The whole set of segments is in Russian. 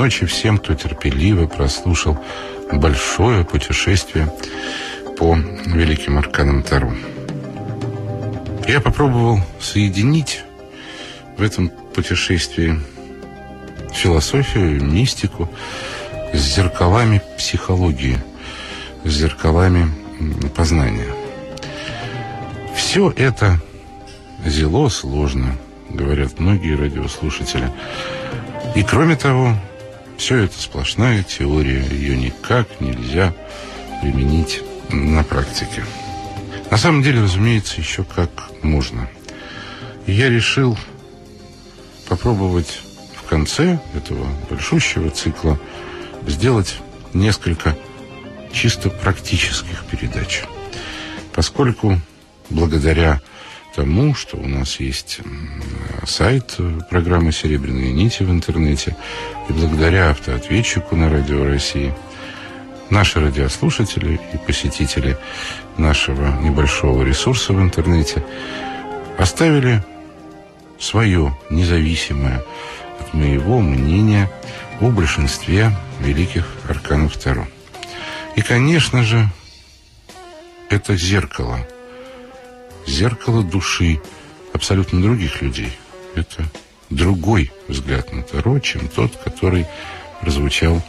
Ночи. Всем, кто терпеливо прослушал большое путешествие по великим арканам Таро. Я попробовал соединить в этом путешествии философию, мистику с зеркалами психологии, с зеркалами познания. Все это зело сложно, говорят многие радиослушатели. И кроме того, все это сплошная теория, ее никак нельзя применить на практике. На самом деле, разумеется, еще как можно. И я решил попробовать в конце этого большущего цикла сделать несколько чисто практических передач. Поскольку благодаря тому, что у нас есть сайт программы «Серебряные нити» в интернете, и благодаря автоответчику на Радио России, наши радиослушатели и посетители нашего небольшого ресурса в интернете оставили свое независимое от моего мнения о большинстве великих арканов Таро. И, конечно же, это зеркало. Зеркало души абсолютно других людей. Это другой взгляд на Таро, чем тот, который прозвучал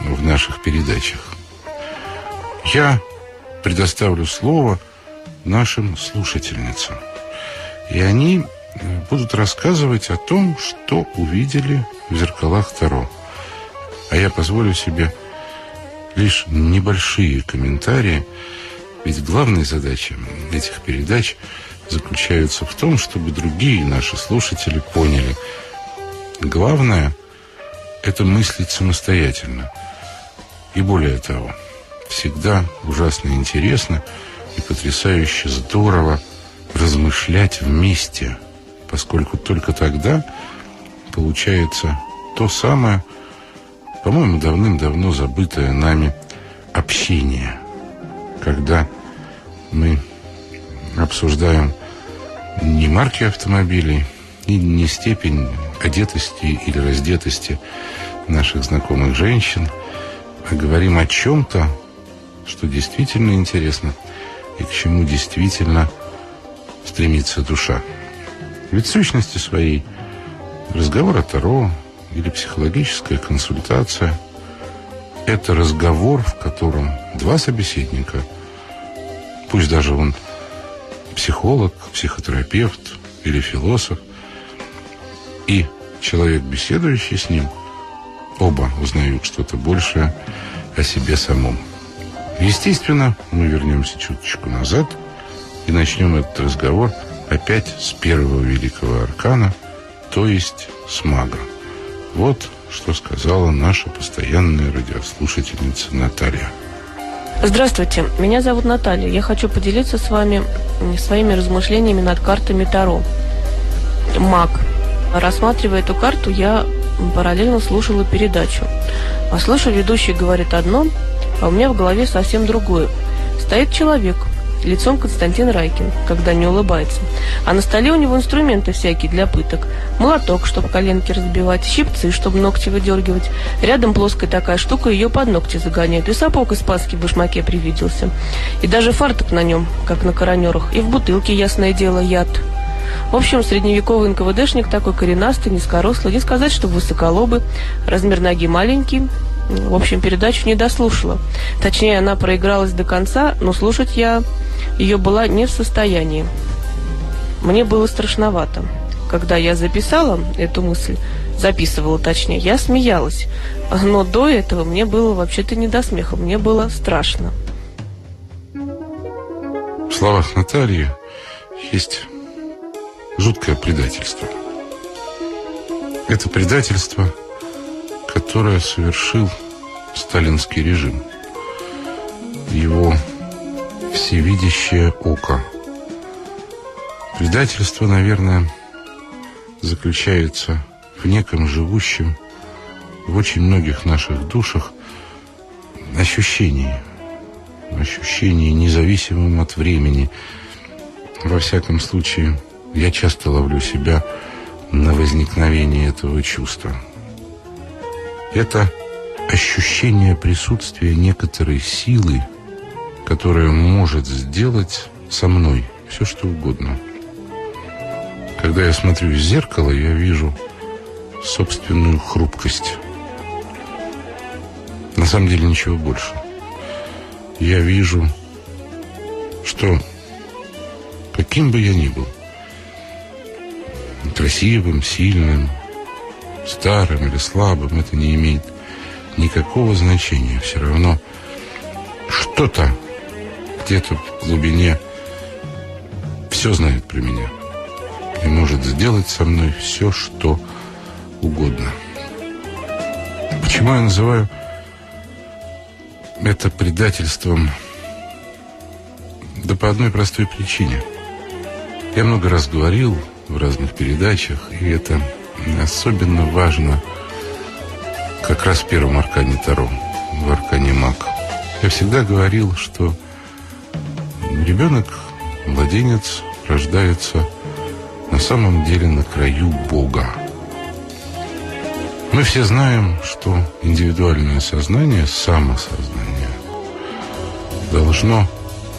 в наших передачах. Я предоставлю слово нашим слушательницам. И они будут рассказывать о том, что увидели в зеркалах Таро. А я позволю себе лишь небольшие комментарии, ведь главная задача этих передач заключается в том, чтобы другие наши слушатели поняли. Главное – это мыслить самостоятельно. И более того, всегда ужасно интересно и потрясающе здорово размышлять вместе, поскольку только тогда получается то самое, по-моему, давным-давно забытое нами общение, когда мы обсуждаем не марки автомобилей и не степень одетости или раздетости наших знакомых женщин, а говорим о чем-то, что действительно интересно и к чему действительно стремится душа. Ведь в сущности своей разговор о Таро или психологическая консультация – это разговор, в котором два собеседника, пусть даже он психолог, психотерапевт или философ, и человек, беседующий с ним, оба узнают что-то большее о себе самом. Естественно, мы вернемся чуточку назад и начнем этот разговор опять с первого великого аркана, то есть с мага. Вот что сказала наша постоянная радиослушательница Наталья. Здравствуйте, меня зовут Наталья. Я хочу поделиться с вами своими размышлениями над картами Таро. Маг. Рассматривая эту карту, я параллельно слушала передачу. А слышу, ведущий говорит одно, а у меня в голове совсем другое. Стоит человек, лицом Константин Райкин, когда не улыбается. А на столе у него инструменты всякие для пыток. Молоток, чтобы коленки разбивать, щипцы, чтобы ногти выдергивать. Рядом плоская такая штука, ее под ногти загоняют. И сапог из паски в башмаке привиделся. И даже фартук на нем, как на коронерах. И в бутылке, ясное дело, яд. В общем, средневековый НКВДшник такой коренастый, низкорослый. Не сказать, что высоколобый, размер ноги маленький, в общем, передачу не дослушала. Точнее, она проигралась до конца, но слушать я ее была не в состоянии. Мне было страшновато. Когда я записала эту мысль, записывала точнее, я смеялась. Но до этого мне было вообще-то не до смеха, мне было страшно. В словах Натальи есть жуткое предательство. Это предательство – которое совершил сталинский режим. Его всевидящее око. Предательство, наверное, заключается в неком живущем в очень многих наших душах ощущении. Ощущении независимым от времени. Во всяком случае, я часто ловлю себя на возникновение этого чувства. Это ощущение присутствия некоторой силы, которая может сделать со мной все, что угодно. Когда я смотрю в зеркало, я вижу собственную хрупкость. На самом деле ничего больше. Я вижу, что каким бы я ни был, красивым, сильным, старым или слабым, это не имеет никакого значения. Все равно что-то где-то в глубине все знает про меня и может сделать со мной все, что угодно. Почему я называю это предательством? Да по одной простой причине. Я много раз говорил в разных передачах, и это особенно важно как раз в первом аркане Таро, в аркане Маг. Я всегда говорил, что ребенок, младенец, рождается на самом деле на краю Бога. Мы все знаем, что индивидуальное сознание, самосознание, должно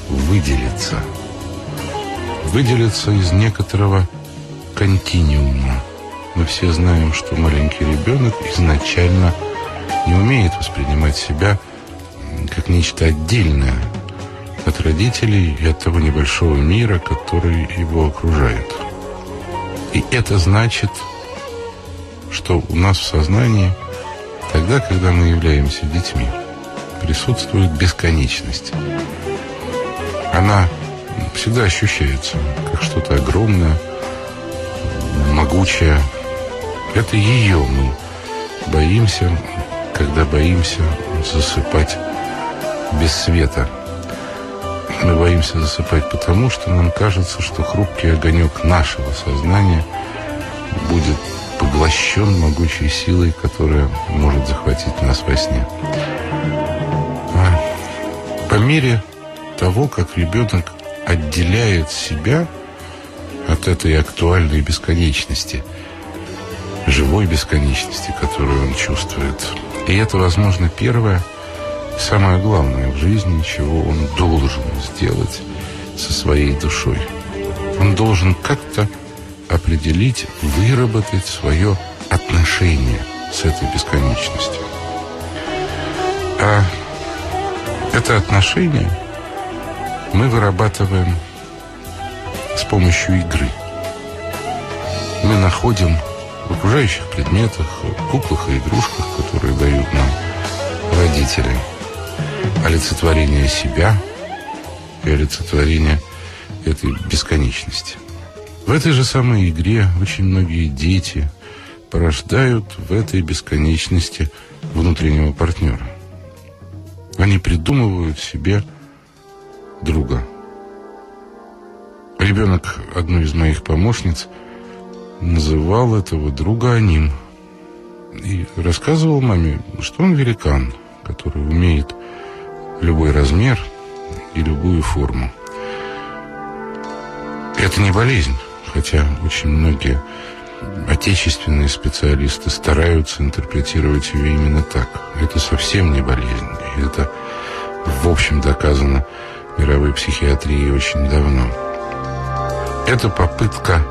выделиться. Выделиться из некоторого континиума. Мы все знаем, что маленький ребенок изначально не умеет воспринимать себя как нечто отдельное от родителей и от того небольшого мира, который его окружает. И это значит, что у нас в сознании, тогда, когда мы являемся детьми, присутствует бесконечность. Она всегда ощущается как что-то огромное, могучее. Это ее мы боимся, когда боимся засыпать без света. Мы боимся засыпать потому, что нам кажется, что хрупкий огонек нашего сознания будет поглощен могучей силой, которая может захватить нас во сне. А по мере того, как ребенок отделяет себя от этой актуальной бесконечности, живой бесконечности, которую он чувствует. И это, возможно, первое – самое главное в жизни, чего он должен сделать со своей душой. Он должен как-то определить, выработать свое отношение с этой бесконечностью. А это отношение мы вырабатываем с помощью игры. Мы находим в окружающих предметах, куклах и игрушках, которые дают нам родители – олицетворение себя и олицетворение этой бесконечности. В этой же самой игре очень многие дети порождают в этой бесконечности внутреннего партнера. Они придумывают себе друга. Ребенок одной из моих помощниц называл этого друга Аним и рассказывал маме, что он великан, который умеет любой размер и любую форму. Это не болезнь, хотя очень многие отечественные специалисты стараются интерпретировать ее именно так. Это совсем не болезнь. Это, в общем, доказано мировой психиатрией очень давно. Это попытка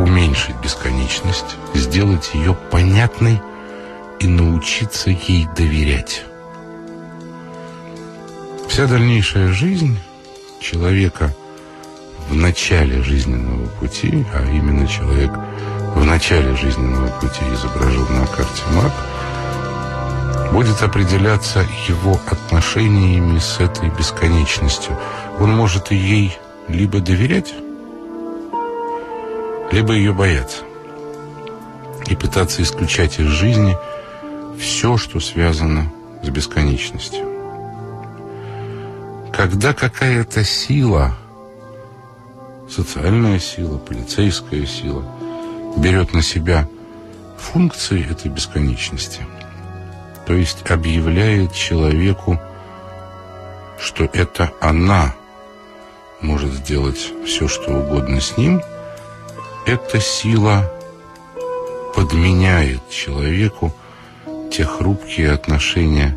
уменьшить бесконечность, сделать ее понятной и научиться ей доверять. Вся дальнейшая жизнь человека в начале жизненного пути, а именно человек в начале жизненного пути изображен на карте маг, будет определяться его отношениями с этой бесконечностью. Он может ей либо доверять, либо ее бояться и пытаться исключать из жизни все, что связано с бесконечностью. Когда какая-то сила, социальная сила, полицейская сила, берет на себя функции этой бесконечности, то есть объявляет человеку, что это она может сделать все, что угодно с ним, эта сила подменяет человеку те хрупкие отношения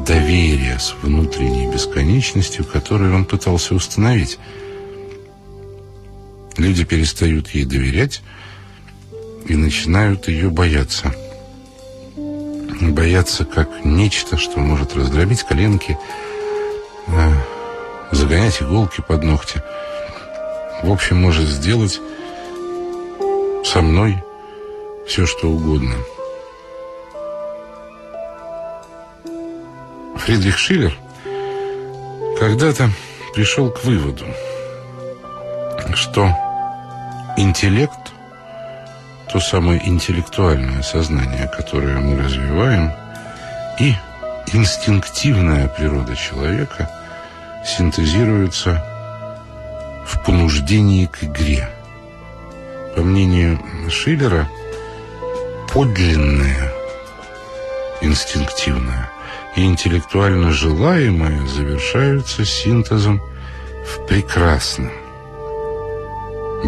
доверия с внутренней бесконечностью, которые он пытался установить. Люди перестают ей доверять и начинают ее бояться. Бояться как нечто, что может раздробить коленки, э, загонять иголки под ногти. В общем, может сделать со мной все, что угодно. Фридрих Шиллер когда-то пришел к выводу, что интеллект, то самое интеллектуальное сознание, которое мы развиваем, и инстинктивная природа человека синтезируются в понуждении к игре. По мнению Шиллера, подлинное, инстинктивное и интеллектуально желаемое завершаются синтезом в прекрасном.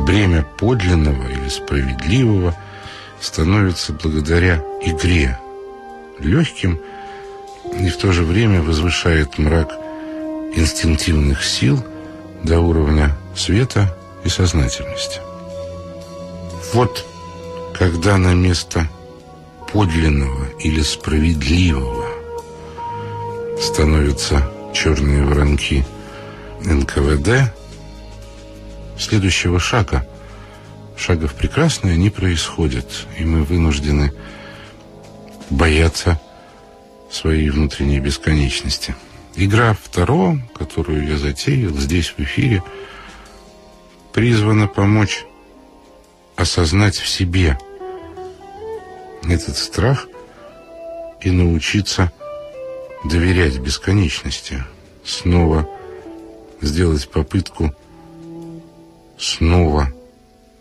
Бремя подлинного или справедливого становится благодаря игре легким и в то же время возвышает мрак инстинктивных сил до уровня света и сознательности. Вот когда на место подлинного или справедливого становятся черные воронки НКВД, следующего шага, шагов прекрасное не происходит, и мы вынуждены бояться своей внутренней бесконечности. Игра второго, которую я затеял здесь в эфире, призвана помочь осознать в себе этот страх и научиться доверять бесконечности, снова сделать попытку снова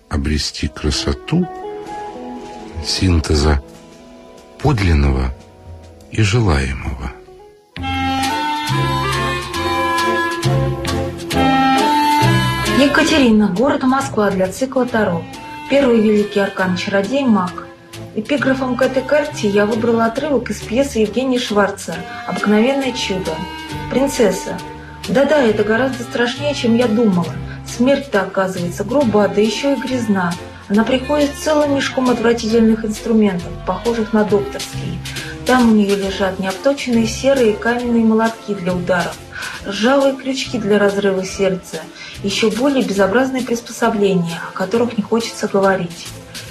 обрести красоту синтеза подлинного и желаемого. Екатерина, город Москва для цикла Таро. Первый великий аркан «Чародей маг». Эпиграфом к этой карте я выбрала отрывок из пьесы Евгения Шварца «Обыкновенное чудо». Принцесса. Да-да, это гораздо страшнее, чем я думала. Смерть-то, оказывается, груба, да еще и грязна. Она приходит целым мешком отвратительных инструментов, похожих на докторские. Там у нее лежат необточенные серые каменные молотки для ударов, ржавые крючки для разрыва сердца, еще более безобразные приспособления, о которых не хочется говорить.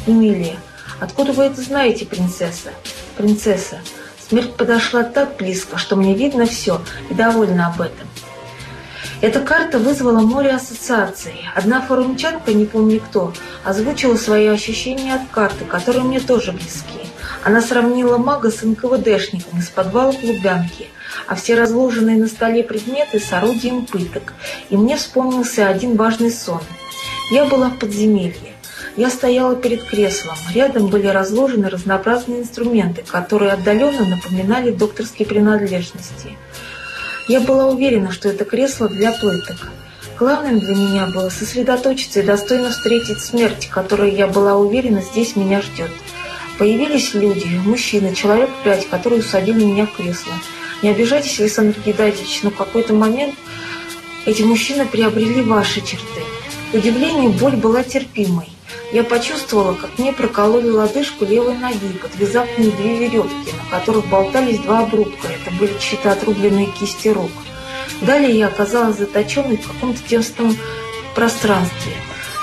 Эмилия. Откуда вы это знаете, принцесса? Принцесса. Смерть подошла так близко, что мне видно все и довольна об этом. Эта карта вызвала море ассоциаций. Одна форумчанка, не помню кто, озвучила свои ощущения от карты, которые мне тоже близки. Она сравнила мага с НКВДшником из подвала Лубянки, а все разложенные на столе предметы с орудием пыток. И мне вспомнился один важный сон. Я была в подземелье. Я стояла перед креслом. Рядом были разложены разнообразные инструменты, которые отдаленно напоминали докторские принадлежности. Я была уверена, что это кресло для пыток. Главным для меня было сосредоточиться и достойно встретить смерть, которая, я была уверена, здесь меня ждет. Появились люди, мужчины, человек пять, которые усадили меня в кресло. Не обижайтесь, Александр Геннадьевич, но в какой-то момент эти мужчины приобрели ваши черты. К удивлению, боль была терпимой. Я почувствовала, как мне прокололи лодыжку левой ноги, подвязав мне две веревки, на которых болтались два обрубка. Это были чьи-то отрубленные кисти рук. Далее я оказалась заточенной в каком-то тесном пространстве.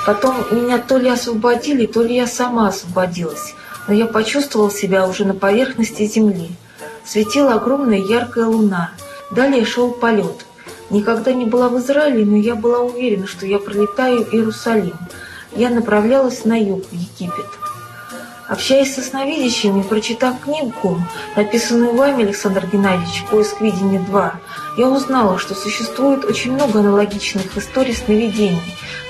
Потом меня то ли освободили, то ли я сама освободилась, но я почувствовала себя уже на поверхности земли. Светила огромная яркая луна. Далее шел полет. Никогда не была в Израиле, но я была уверена, что я пролетаю Иерусалим я направлялась на юг, в Египет. Общаясь со сновидящими, прочитав книгу, написанную вами, Александр Геннадьевич, «Поиск видения 2», я узнала, что существует очень много аналогичных историй сновидений,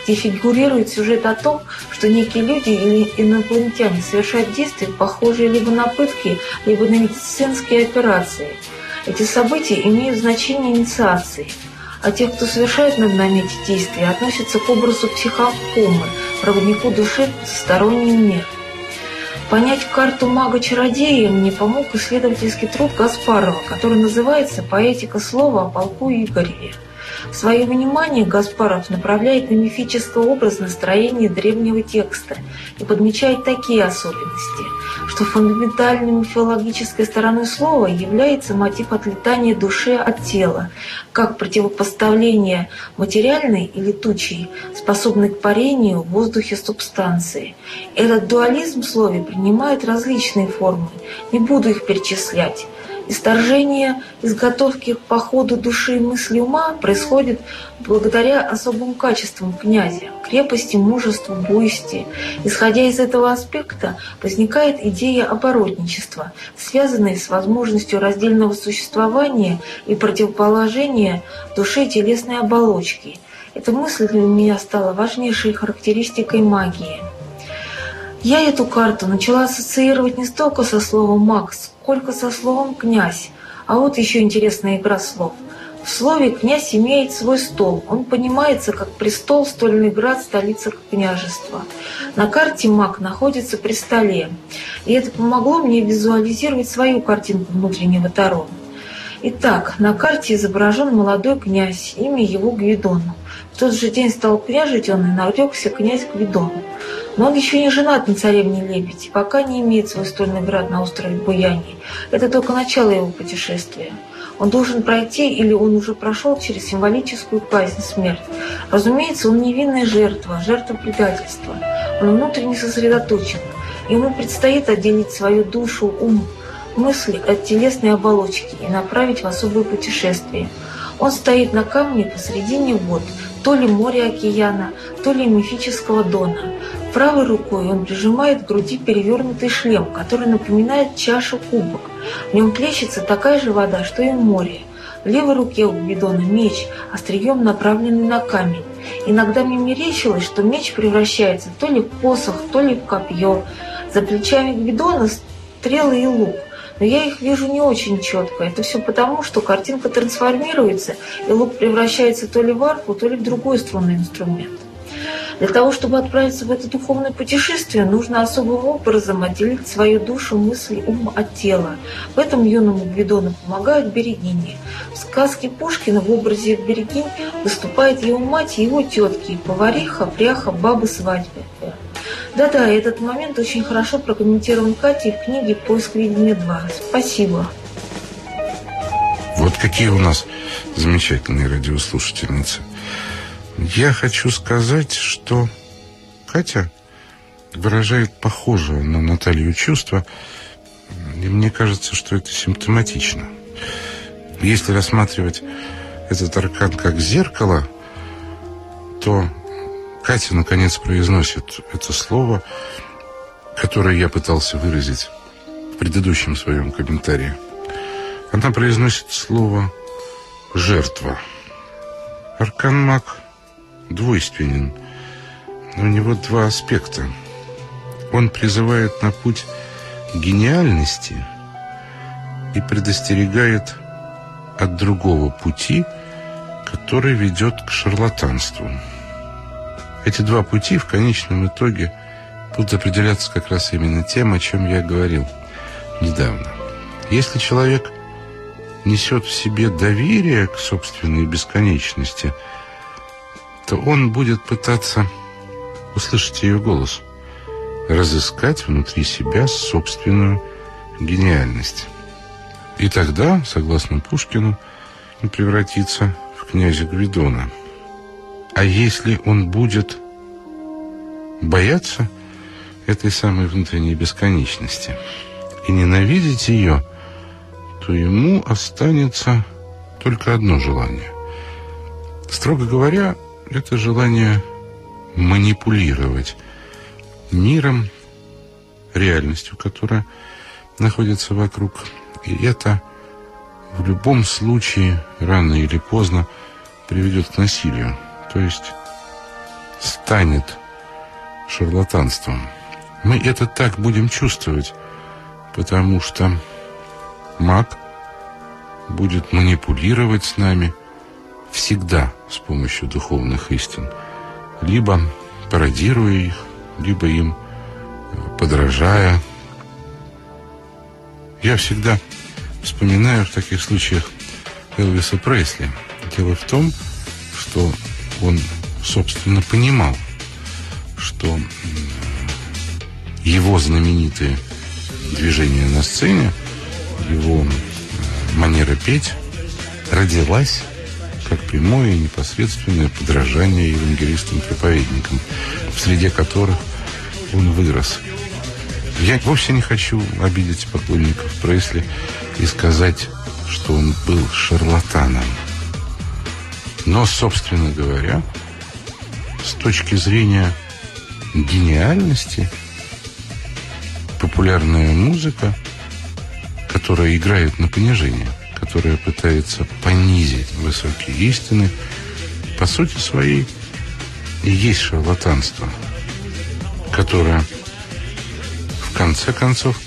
где фигурирует сюжет о том, что некие люди или инопланетяне совершают действия, похожие либо на пытки, либо на медицинские операции. Эти события имеют значение инициации – а те, кто совершает над нами эти действия, относятся к образу психокомы, проводнику души в сторонний мир. Понять карту мага-чародея мне помог исследовательский труд Гаспарова, который называется «Поэтика слова о полку Игореве». Свое внимание Гаспаров направляет на мифическое образ настроения древнего текста и подмечает такие особенности, что фундаментальной мифологической стороной слова является мотив отлетания души от тела, как противопоставление материальной и летучей, способной к парению в воздухе субстанции. Этот дуализм в слове принимает различные формы, не буду их перечислять. Исторжение изготовки по ходу души и мысли ума происходит благодаря особым качествам князя – крепости, мужеству, буйстве. Исходя из этого аспекта, возникает идея оборотничества, связанная с возможностью раздельного существования и противоположения души телесной оболочки. Эта мысль для меня стала важнейшей характеристикой магии. Я эту карту начала ассоциировать не столько со словом «Макс», сколько со словом «князь». А вот еще интересная игра слов. В слове «князь» имеет свой стол. Он понимается как престол, стольный град, столица княжества. На карте маг находится при столе. И это помогло мне визуализировать свою картинку внутреннего Таро. Итак, на карте изображен молодой князь, имя его Гвидон. В тот же день стал княжить он и нарекся князь Гвидон. Но он еще не женат на царевне Лебедь, пока не имеет свой стольный град на острове Буяни. Это только начало его путешествия. Он должен пройти, или он уже прошел через символическую казнь смерть. Разумеется, он невинная жертва, жертва предательства. Он внутренне сосредоточен. Ему предстоит отделить свою душу, ум, мысли от телесной оболочки и направить в особое путешествие. Он стоит на камне посредине вод, то ли моря океана, то ли мифического дона. Правой рукой он прижимает к груди перевернутый шлем, который напоминает чашу кубок. В нем плещется такая же вода, что и море. В левой руке у Гвидона меч, острием направленный на камень. Иногда мне мерещилось, что меч превращается то ли в посох, то ли в копье. За плечами Гвидона стрелы и лук. Но я их вижу не очень четко. Это все потому, что картинка трансформируется, и лук превращается то ли в арфу, то ли в другой струнный инструмент. Для того, чтобы отправиться в это духовное путешествие, нужно особым образом отделить свою душу, мысли, ум от тела. В этом юному Гвидону помогают берегини. В сказке Пушкина в образе берегинь выступает его мать и его тетки, повариха, пряха, бабы свадьбы. Да-да, этот момент очень хорошо прокомментирован Катей в книге «Поиск видения 2». Спасибо. Вот какие у нас замечательные радиослушательницы. Я хочу сказать, что Катя выражает похожее на Наталью чувство, и мне кажется, что это симптоматично. Если рассматривать этот аркан как зеркало, то Катя наконец произносит это слово, которое я пытался выразить в предыдущем своем комментарии. Она произносит слово «жертва». Аркан маг двойственен. У него два аспекта. Он призывает на путь гениальности и предостерегает от другого пути, который ведет к шарлатанству. Эти два пути в конечном итоге будут определяться как раз именно тем, о чем я говорил недавно. Если человек несет в себе доверие к собственной бесконечности – то он будет пытаться услышать ее голос, разыскать внутри себя собственную гениальность. И тогда, согласно Пушкину, он превратится в князя Гвидона. А если он будет бояться этой самой внутренней бесконечности и ненавидеть ее, то ему останется только одно желание. Строго говоря, это желание манипулировать миром, реальностью, которая находится вокруг. И это в любом случае, рано или поздно, приведет к насилию. То есть станет шарлатанством. Мы это так будем чувствовать, потому что маг будет манипулировать с нами – всегда с помощью духовных истин, либо пародируя их, либо им э, подражая, Я всегда вспоминаю в таких случаях Элвиса Пресли. Дело в том, что он, собственно, понимал, что его знаменитые движения на сцене, его манера петь родилась как прямое и непосредственное подражание евангелистам-проповедникам, в среде которых он вырос. Я вовсе не хочу обидеть поклонников Пресли и сказать, что он был шарлатаном. Но, собственно говоря, с точки зрения гениальности, популярная музыка, которая играет на понижение, которая пытается понизить высокие истины, по сути своей и есть шарлатанство, которое в конце концов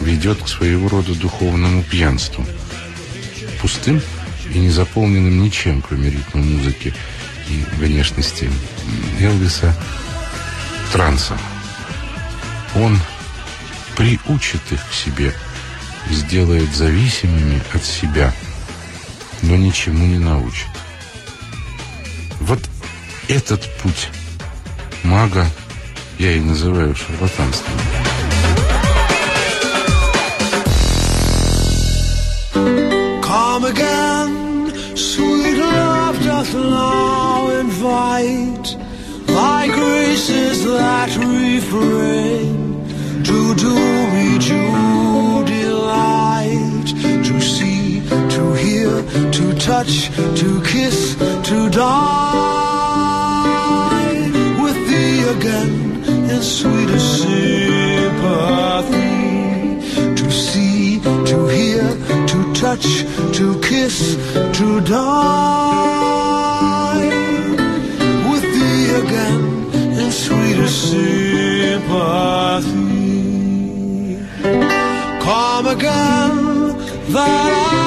ведет к своего рода духовному пьянству, пустым и не заполненным ничем, кроме ритма музыки и внешности Элвиса, транса. Он приучит их к себе, сделает зависимыми от себя, но ничему не научит. Вот этот путь мага я и называю шарлатанством. Come again, sweet love doth now invite Thy graces that refrain to do me due to touch, to kiss, to die With thee again in sweetest sympathy. To see, to hear, to touch, to kiss, to die With thee again in sweetest sympathy. Come again that I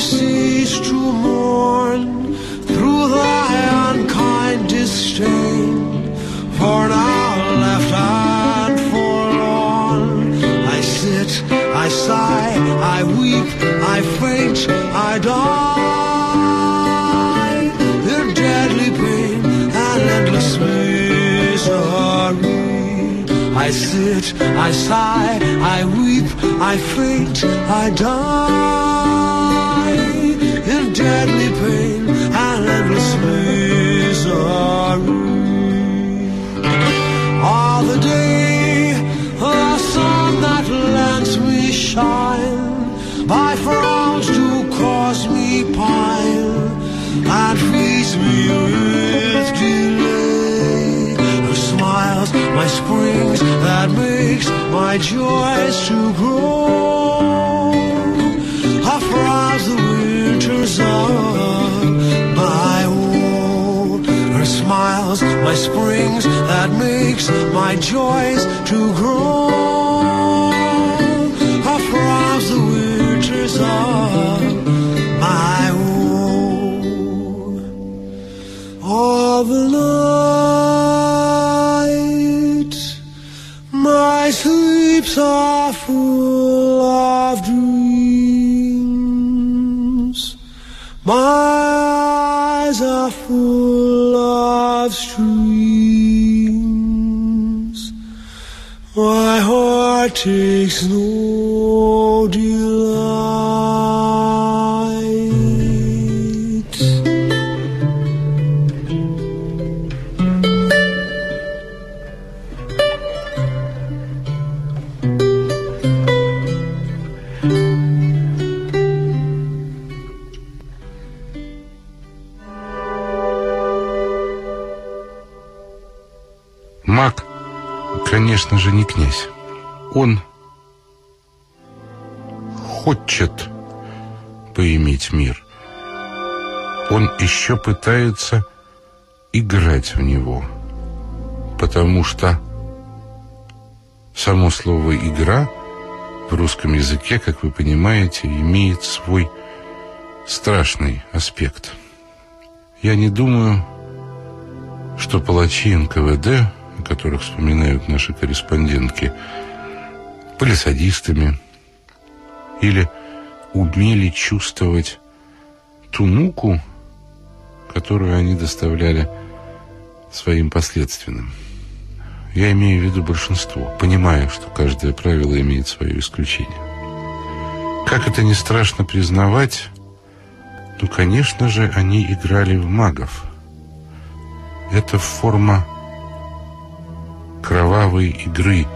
cease to mourn Through thy unkind disdain? For now left and forlorn. I sit, I sigh, I weep, I faint, I die. In deadly pain and endless misery. I sit, I sigh, I weep, I faint, I die In deadly pain and endless misery all the day the sun that lends me shine by frowns to cause me pine and feeds me with delay. Her smiles my springs that makes my joys to grow winters of my woe her smiles my springs that makes my joys to grow. Her frowns the winters of my woe all the night. My sleeps are full of streams. My heart takes no delight. Князь. Он хочет поиметь мир. Он еще пытается играть в него, потому что само слово «игра» в русском языке, как вы понимаете, имеет свой страшный аспект. Я не думаю, что палачи НКВД, которых вспоминают наши корреспондентки, были садистами, или умели чувствовать ту муку, которую они доставляли своим последственным. Я имею в виду большинство, понимая, что каждое правило имеет свое исключение. Как это не страшно признавать, ну, конечно же, они играли в магов. Это форма кровавой игры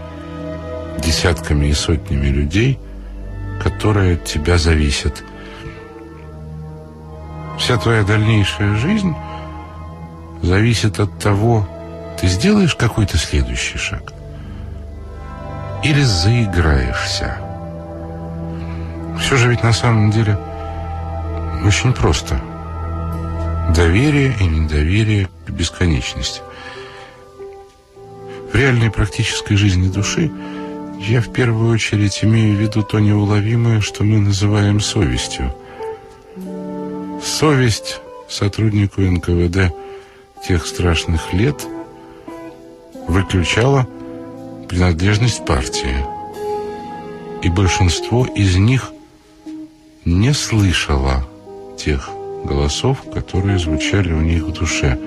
десятками и сотнями людей, которые от тебя зависят. Вся твоя дальнейшая жизнь зависит от того, ты сделаешь какой-то следующий шаг или заиграешься. Все же ведь на самом деле очень просто. Доверие и недоверие к бесконечности. В реальной практической жизни души я в первую очередь имею в виду то неуловимое, что мы называем совестью. Совесть сотруднику НКВД тех страшных лет выключала принадлежность партии. И большинство из них не слышало тех голосов, которые звучали у них в душе.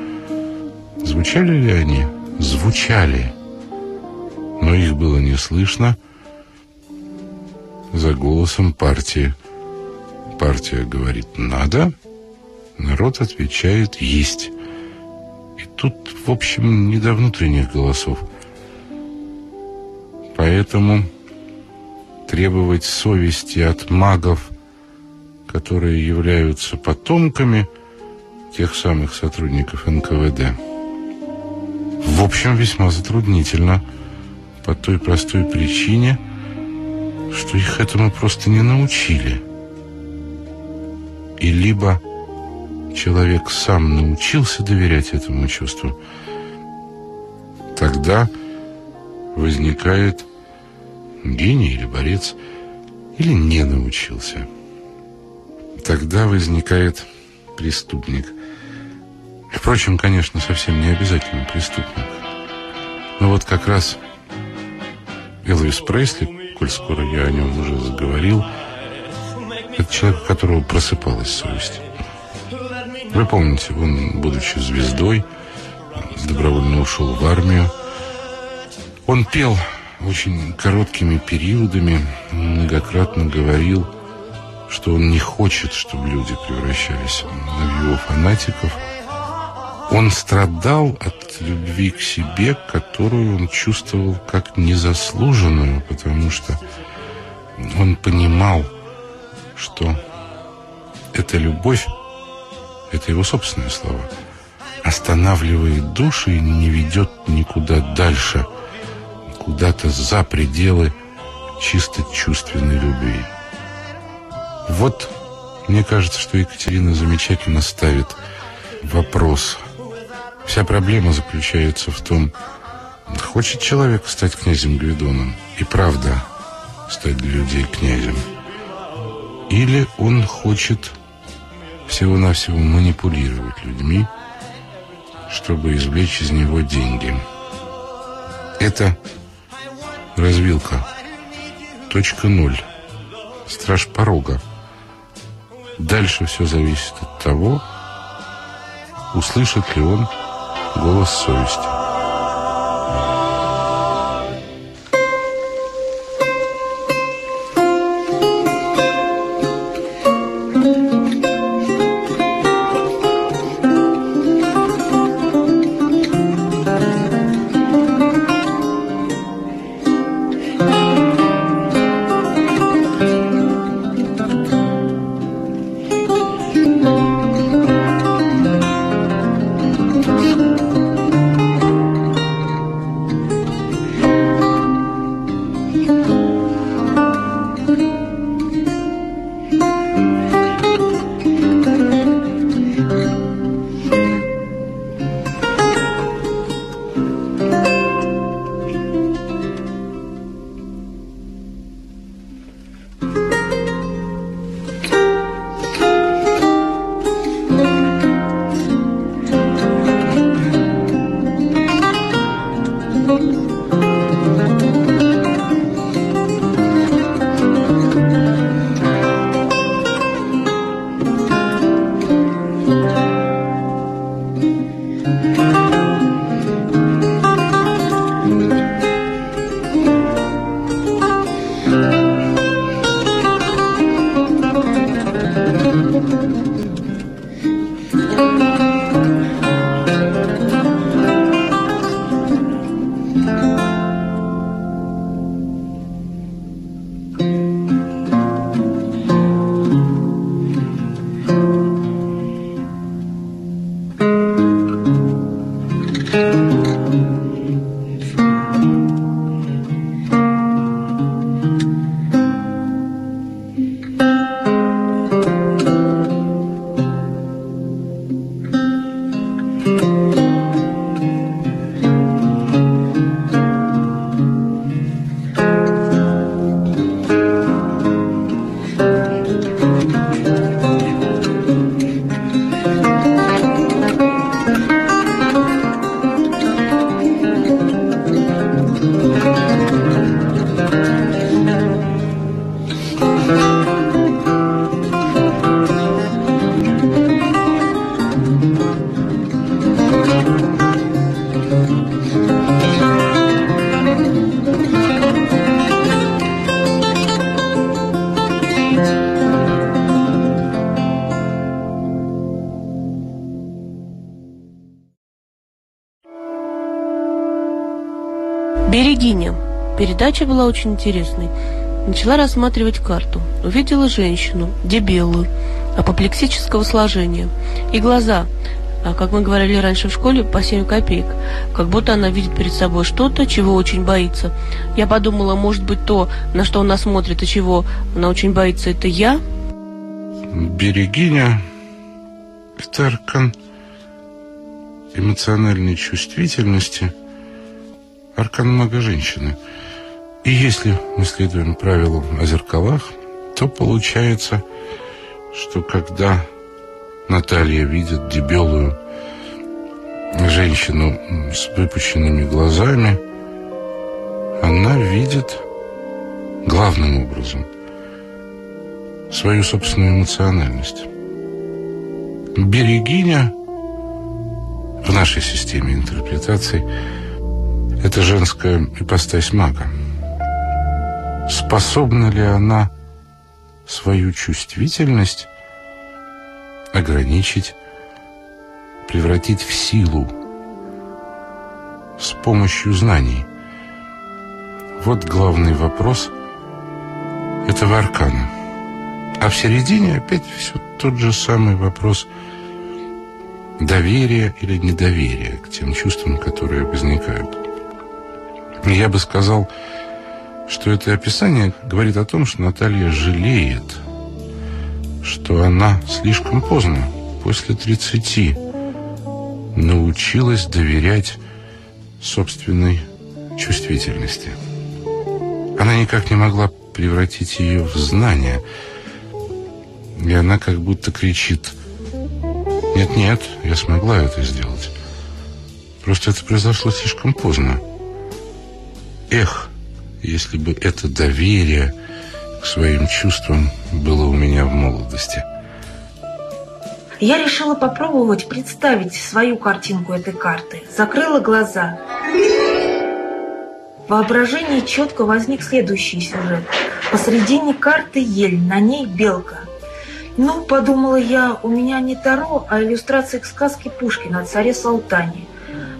Звучали ли они? Звучали. Но их было не слышно за голосом партии. Партия говорит «надо», народ отвечает «есть». И тут, в общем, не до внутренних голосов. Поэтому требовать совести от магов – которые являются потомками тех самых сотрудников НКВД. В общем, весьма затруднительно по той простой причине, что их этому просто не научили. И либо человек сам научился доверять этому чувству, тогда возникает гений или борец, или не научился – тогда возникает преступник. Впрочем, конечно, совсем не обязательно преступник. Но вот как раз Элвис Пресли, коль скоро я о нем уже заговорил, это человек, у которого просыпалась совесть. Вы помните, он, будучи звездой, добровольно ушел в армию. Он пел очень короткими периодами, многократно говорил что он не хочет, чтобы люди превращались в его фанатиков. Он страдал от любви к себе, которую он чувствовал как незаслуженную, потому что он понимал, что эта любовь, это его собственные слова, останавливает души и не ведет никуда дальше, куда-то за пределы чисто чувственной любви. Вот, мне кажется, что Екатерина замечательно ставит вопрос. Вся проблема заключается в том, хочет человек стать князем Гвидоном и правда стать для людей князем, или он хочет всего-навсего манипулировать людьми, чтобы извлечь из него деньги. Это развилка. Точка ноль. Страж порога. Дальше все зависит от того, услышит ли он голос совести. Передача была очень интересной. Начала рассматривать карту. Увидела женщину, дебелую, апоплексического сложения. И глаза, а как мы говорили раньше в школе, по 7 копеек. Как будто она видит перед собой что-то, чего очень боится. Я подумала, может быть, то, на что она смотрит и чего она очень боится, это я? Берегиня – это аркан эмоциональной чувствительности, аркан мага женщины. И если мы следуем правилам о зеркалах, то получается, что когда Наталья видит дебелую женщину с выпущенными глазами, она видит главным образом свою собственную эмоциональность. Берегиня в нашей системе интерпретаций это женская ипостась мага. Способна ли она свою чувствительность ограничить, превратить в силу с помощью знаний. Вот главный вопрос этого аркана. А в середине опять все тот же самый вопрос доверия или недоверия к тем чувствам, которые возникают. Я бы сказал, что это описание говорит о том, что Наталья жалеет – что она слишком поздно, после 30, научилась доверять собственной чувствительности. Она никак не могла превратить ее в знание. И она как будто кричит «Нет-нет, я смогла это сделать». Просто это произошло слишком поздно. Эх, если бы это доверие своим чувствам было у меня в молодости. Я решила попробовать представить свою картинку этой карты. Закрыла глаза. В воображении четко возник следующий сюжет. Посредине карты ель, на ней белка. Ну, подумала я, у меня не Таро, а иллюстрация к сказке Пушкина о царе Салтане.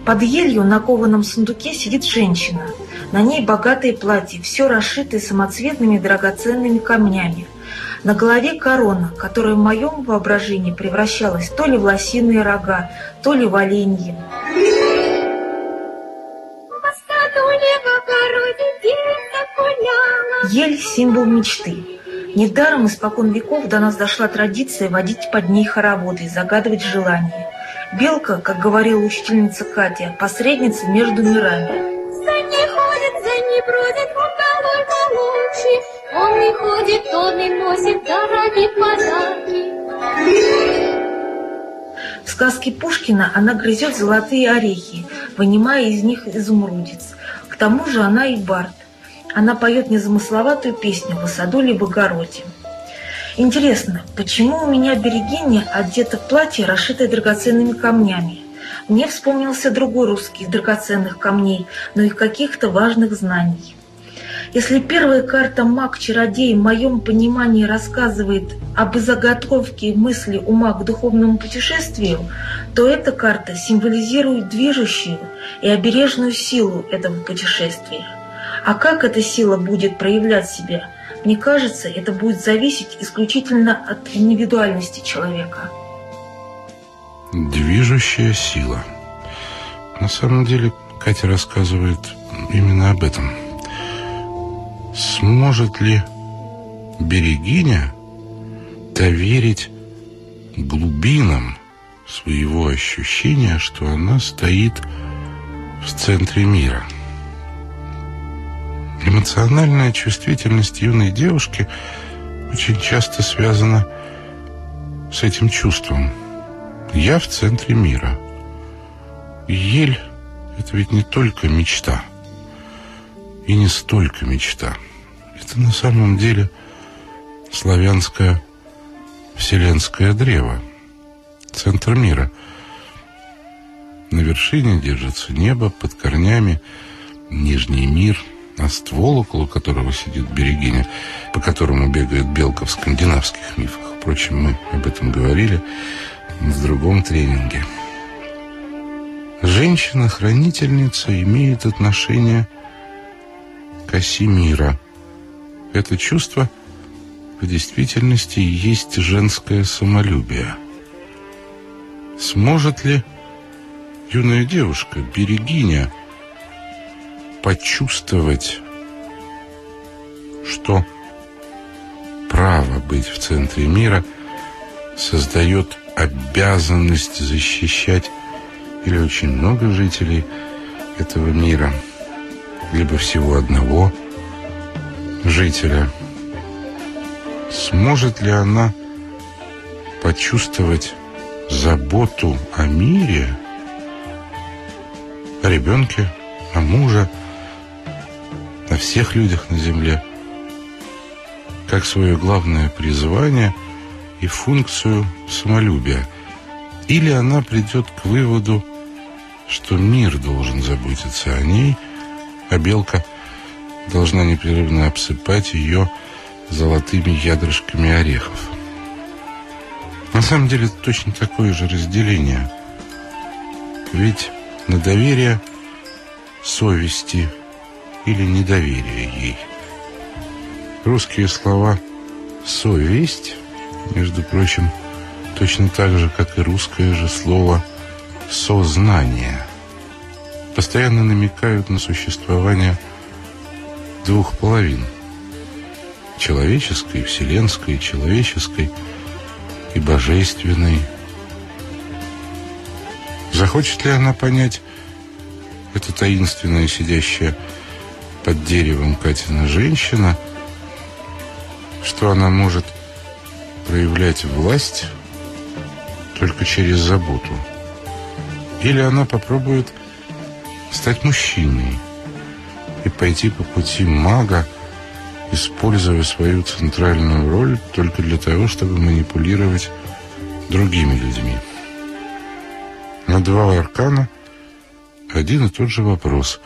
Под елью на кованом сундуке сидит женщина – на ней богатое платье, все расшитое самоцветными драгоценными камнями. На голове корона, которая в моем воображении превращалась то ли в лосиные рога, то ли в оленьи. Ель – символ мечты. Недаром испокон веков до нас дошла традиция водить под ней хороводы и загадывать желания. Белка, как говорила учительница Катя, посредница между мирами бродит уголой молочи, Он не ходит, он не носит дорогие подарки. В сказке Пушкина она грызет золотые орехи, вынимая из них изумрудец. К тому же она и бард. Она поет незамысловатую песню в саду либо огороде. Интересно, почему у меня берегиня одета в платье, расшитое драгоценными камнями? Мне вспомнился другой русский драгоценных камней, но и каких-то важных знаний. Если первая карта «Маг-чародей» в моем понимании рассказывает об заготовке мысли ума к духовному путешествию, то эта карта символизирует движущую и обережную силу этого путешествия. А как эта сила будет проявлять себя, мне кажется, это будет зависеть исключительно от индивидуальности человека движущая сила. На самом деле, Катя рассказывает именно об этом. Сможет ли Берегиня доверить глубинам своего ощущения, что она стоит в центре мира? Эмоциональная чувствительность юной девушки очень часто связана с этим чувством – я в центре мира. Ель — это ведь не только мечта. И не столько мечта. Это на самом деле славянское вселенское древо. Центр мира. На вершине держится небо, под корнями нижний мир, а ствол, около которого сидит берегиня, по которому бегает белка в скандинавских мифах. Впрочем, мы об этом говорили в другом тренинге. Женщина-хранительница имеет отношение оси мира. Это чувство в действительности есть женское самолюбие. Сможет ли юная девушка, берегиня, почувствовать, что право быть в центре мира создает обязанность защищать или очень много жителей этого мира, либо всего одного жителя. Сможет ли она почувствовать заботу о мире, о ребенке, о муже, о всех людях на земле, как свое главное призвание и функцию самолюбия. Или она придет к выводу, что мир должен заботиться о ней, а белка должна непрерывно обсыпать ее золотыми ядрышками орехов. На самом деле это точно такое же разделение. Ведь на доверие совести или недоверие ей. Русские слова «совесть», между прочим, точно так же, как и русское же слово «сознание», постоянно намекают на существование двух половин – человеческой, вселенской, человеческой – и божественной. Захочет ли она понять эта таинственная, сидящая под деревом Катина женщина, что она может проявлять власть только через заботу? Или она попробует стать мужчиной и пойти по пути мага, используя свою центральную роль только для того, чтобы манипулировать другими людьми. На два аркана один и тот же вопрос.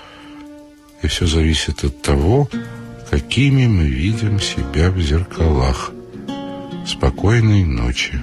И все зависит от того, какими мы видим себя в зеркалах. Спокойной ночи.